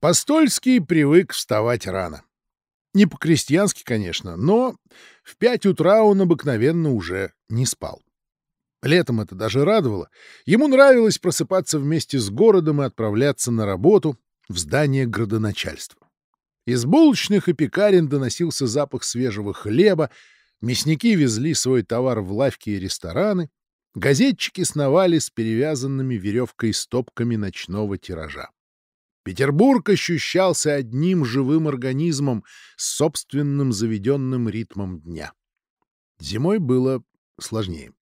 Постольский привык вставать рано. Не по-крестьянски, конечно, но в пять утра он обыкновенно уже не спал. Летом это даже радовало. Ему нравилось просыпаться вместе с городом и отправляться на работу в здание градоначальства. Из булочных и пекарен доносился запах свежего хлеба, мясники везли свой товар в лавки и рестораны, газетчики сновали с перевязанными веревкой стопками ночного тиража. Петербург ощущался одним живым организмом с собственным заведенным ритмом дня. Зимой было сложнее.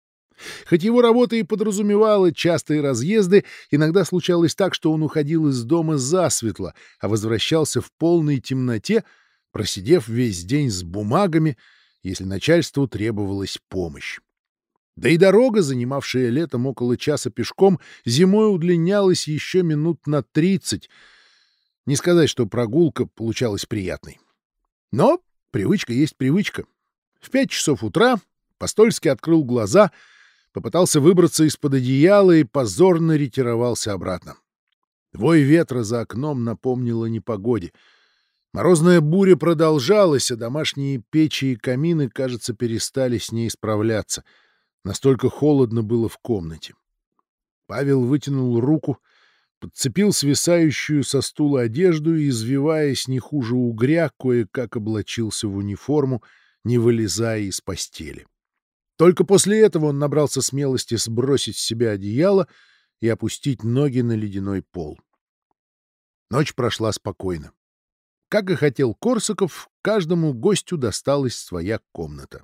Хоть его работа и подразумевала частые разъезды, иногда случалось так, что он уходил из дома засветло, а возвращался в полной темноте, просидев весь день с бумагами, если начальству требовалась помощь. Да и дорога, занимавшая летом около часа пешком, зимой удлинялась еще минут на тридцать. Не сказать, что прогулка получалась приятной. Но привычка есть привычка. В пять часов утра Постольский открыл глаза, попытался выбраться из-под одеяла и позорно ретировался обратно. Вой ветра за окном напомнил о непогоде. Морозная буря продолжалась, а домашние печи и камины, кажется, перестали с ней справляться — Настолько холодно было в комнате. Павел вытянул руку, подцепил свисающую со стула одежду и, извиваясь не хуже угря, кое-как облачился в униформу, не вылезая из постели. Только после этого он набрался смелости сбросить с себя одеяло и опустить ноги на ледяной пол. Ночь прошла спокойно. Как и хотел Корсаков, каждому гостю досталась своя комната.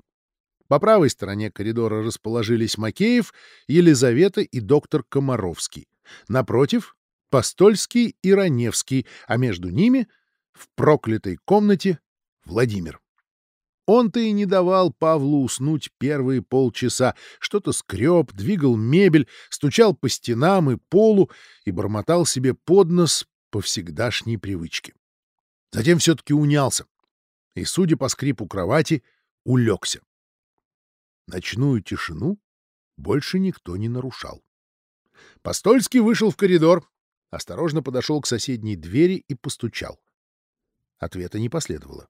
По правой стороне коридора расположились Макеев, Елизавета и доктор Комаровский. Напротив — Постольский и Раневский, а между ними — в проклятой комнате — Владимир. Он-то и не давал Павлу уснуть первые полчаса, что-то скреб, двигал мебель, стучал по стенам и полу и бормотал себе под нос по всегдашней привычке. Затем все-таки унялся и, судя по скрипу кровати, улегся. Ночную тишину больше никто не нарушал. Постольский вышел в коридор, осторожно подошел к соседней двери и постучал. Ответа не последовало.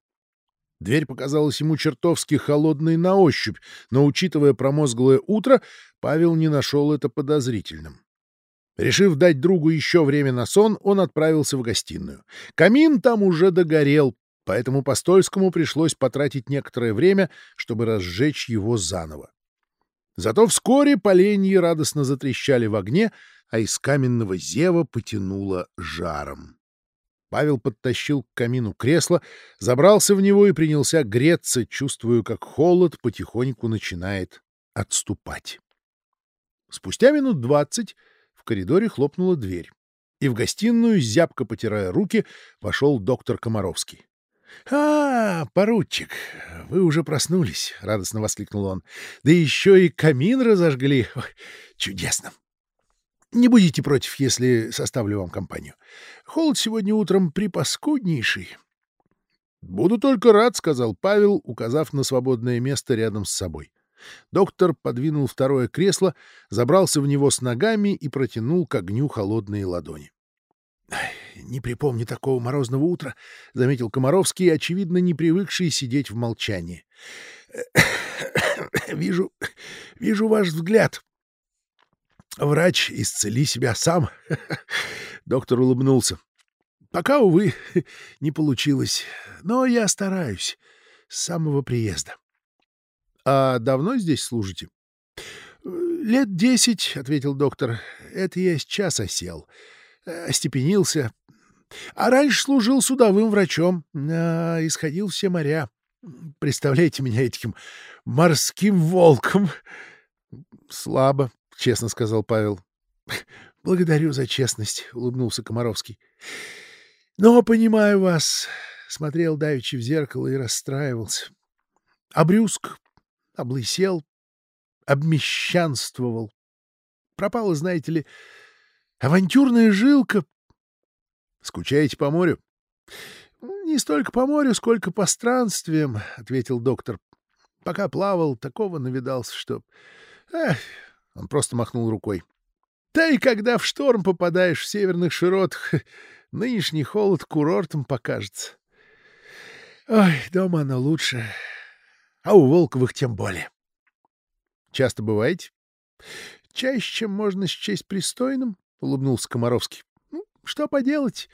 Дверь показалась ему чертовски холодной на ощупь, но, учитывая промозглое утро, Павел не нашел это подозрительным. Решив дать другу еще время на сон, он отправился в гостиную. Камин там уже догорел, поэтому Постольскому пришлось потратить некоторое время, чтобы разжечь его заново. Зато вскоре поленья радостно затрещали в огне, а из каменного зева потянуло жаром. Павел подтащил к камину кресло, забрался в него и принялся греться, чувствуя, как холод потихоньку начинает отступать. Спустя минут двадцать в коридоре хлопнула дверь, и в гостиную, зябко потирая руки, вошел доктор Комаровский. — А, поручик, вы уже проснулись, — радостно воскликнул он. — Да еще и камин разожгли. Чудесно. Не будете против, если составлю вам компанию. Холод сегодня утром припаскуднейший. — Буду только рад, — сказал Павел, указав на свободное место рядом с собой. Доктор подвинул второе кресло, забрался в него с ногами и протянул к огню холодные ладони. — Не припомню такого морозного утра, — заметил Комаровский, очевидно, не привыкший сидеть в молчании. — Вижу, вижу ваш взгляд. Врач, исцели себя сам. Доктор улыбнулся. Пока, увы, не получилось, но я стараюсь с самого приезда. — А давно здесь служите? — Лет десять, — ответил доктор. — Это я сейчас осел. — остепенился. А раньше служил судовым врачом, а, исходил все моря. Представляете меня этим морским волком? — Слабо, — честно сказал Павел. — Благодарю за честность, — улыбнулся Комаровский. — Но понимаю вас. Смотрел давеча в зеркало и расстраивался. Обрюзг, облысел, обмещанствовал. Пропала, знаете ли, Авантюрная жилка. Скучаете по морю? Не столько по морю, сколько по странствиям, ответил доктор. Пока плавал, такого навидался, что... Эх, он просто махнул рукой. Да и когда в шторм попадаешь в северных широтах, Нынешний холод курортом покажется. Ой, дома оно лучше. А у Волковых тем более. Часто бываете? Чаще, чем можно счесть пристойным, — улыбнулся Комаровский. Что поделать?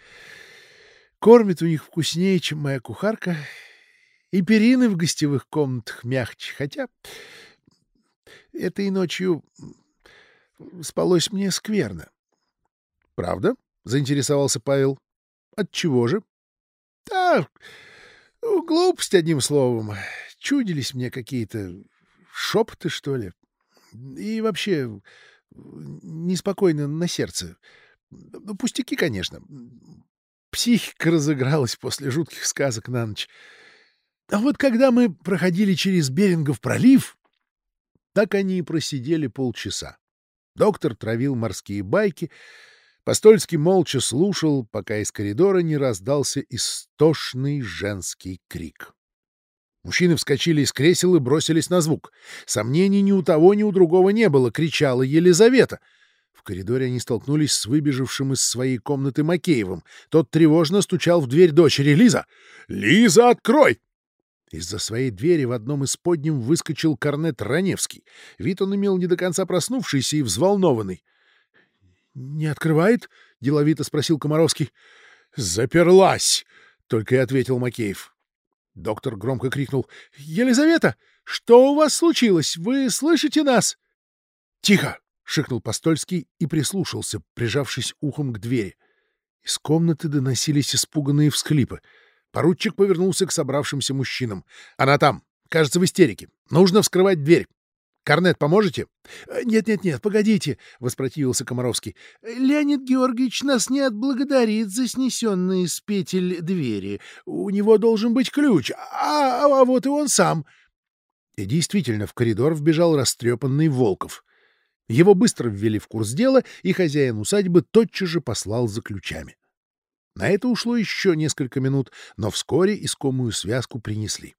Кормят у них вкуснее, чем моя кухарка, и перины в гостевых комнатах мягче, хотя этой ночью спалось мне скверно. — Правда? — заинтересовался Павел. — От чего же? — Да, глупость, одним словом. Чудились мне какие-то шепоты, что ли. И вообще неспокойно на сердце. Ну, пустяки, конечно. Психика разыгралась после жутких сказок на ночь. А вот когда мы проходили через Берингов пролив, так они и просидели полчаса. Доктор травил морские байки, Постольский молча слушал, пока из коридора не раздался истошный женский крик. Мужчины вскочили из кресел и бросились на звук. Сомнений ни у того, ни у другого не было, кричала Елизавета. В коридоре они столкнулись с выбежавшим из своей комнаты Макеевым. Тот тревожно стучал в дверь дочери. «Лиза! Лиза, открой!» Из-за своей двери в одном из подним выскочил корнет Раневский. Вид он имел не до конца проснувшийся и взволнованный. — Не открывает? — деловито спросил Комаровский. — Заперлась! — только и ответил Макеев. Доктор громко крикнул. — Елизавета, что у вас случилось? Вы слышите нас? — Тихо! — шикнул Постольский и прислушался, прижавшись ухом к двери. Из комнаты доносились испуганные всхлипы. Поручик повернулся к собравшимся мужчинам. — Она там. Кажется, в истерике. Нужно вскрывать дверь. Корнет, поможете? «Э, — Нет-нет-нет, погодите, — воспротивился Комаровский. — Леонид Георгиевич нас не отблагодарит за снесенные с петель двери. У него должен быть ключ, а, а, а вот и он сам. И действительно, в коридор вбежал растрепанный Волков. Его быстро ввели в курс дела, и хозяин усадьбы тотчас же послал за ключами. На это ушло еще несколько минут, но вскоре искомую связку принесли.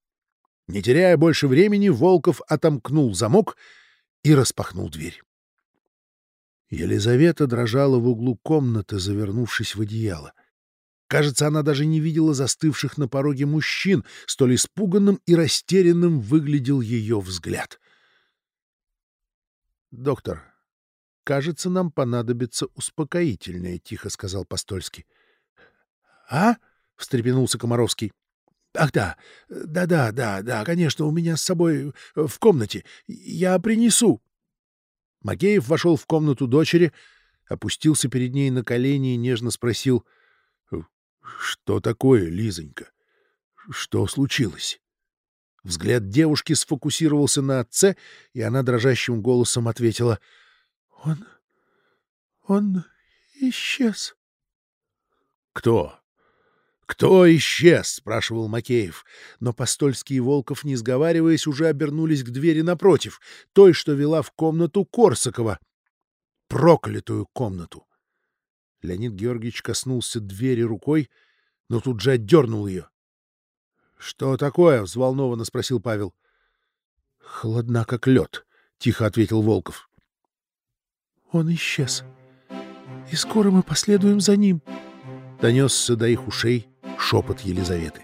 Не теряя больше времени, Волков отомкнул замок и распахнул дверь. Елизавета дрожала в углу комнаты, завернувшись в одеяло. Кажется, она даже не видела застывших на пороге мужчин, столь испуганным и растерянным выглядел ее взгляд. — Доктор, кажется, нам понадобится успокоительное, — тихо сказал Постольский. — А? — встрепенулся Комаровский. Ах да, да-да, да, да, конечно, у меня с собой э, в комнате. Я принесу. Макеев вошел в комнату дочери, опустился перед ней на колени и нежно спросил, «Что такое, Лизонька? Что случилось?» Взгляд девушки сфокусировался на отце, и она дрожащим голосом ответила, «Он... он исчез». «Кто?» «Кто исчез?» — спрашивал Макеев. Но Постольский и Волков, не сговариваясь, уже обернулись к двери напротив, той, что вела в комнату Корсакова. Проклятую комнату! Леонид Георгиевич коснулся двери рукой, но тут же отдернул ее. — Что такое? — взволнованно спросил Павел. — Холодна, как лед, — тихо ответил Волков. — Он исчез, и скоро мы последуем за ним, — донесся до их ушей шепот Елизаветы.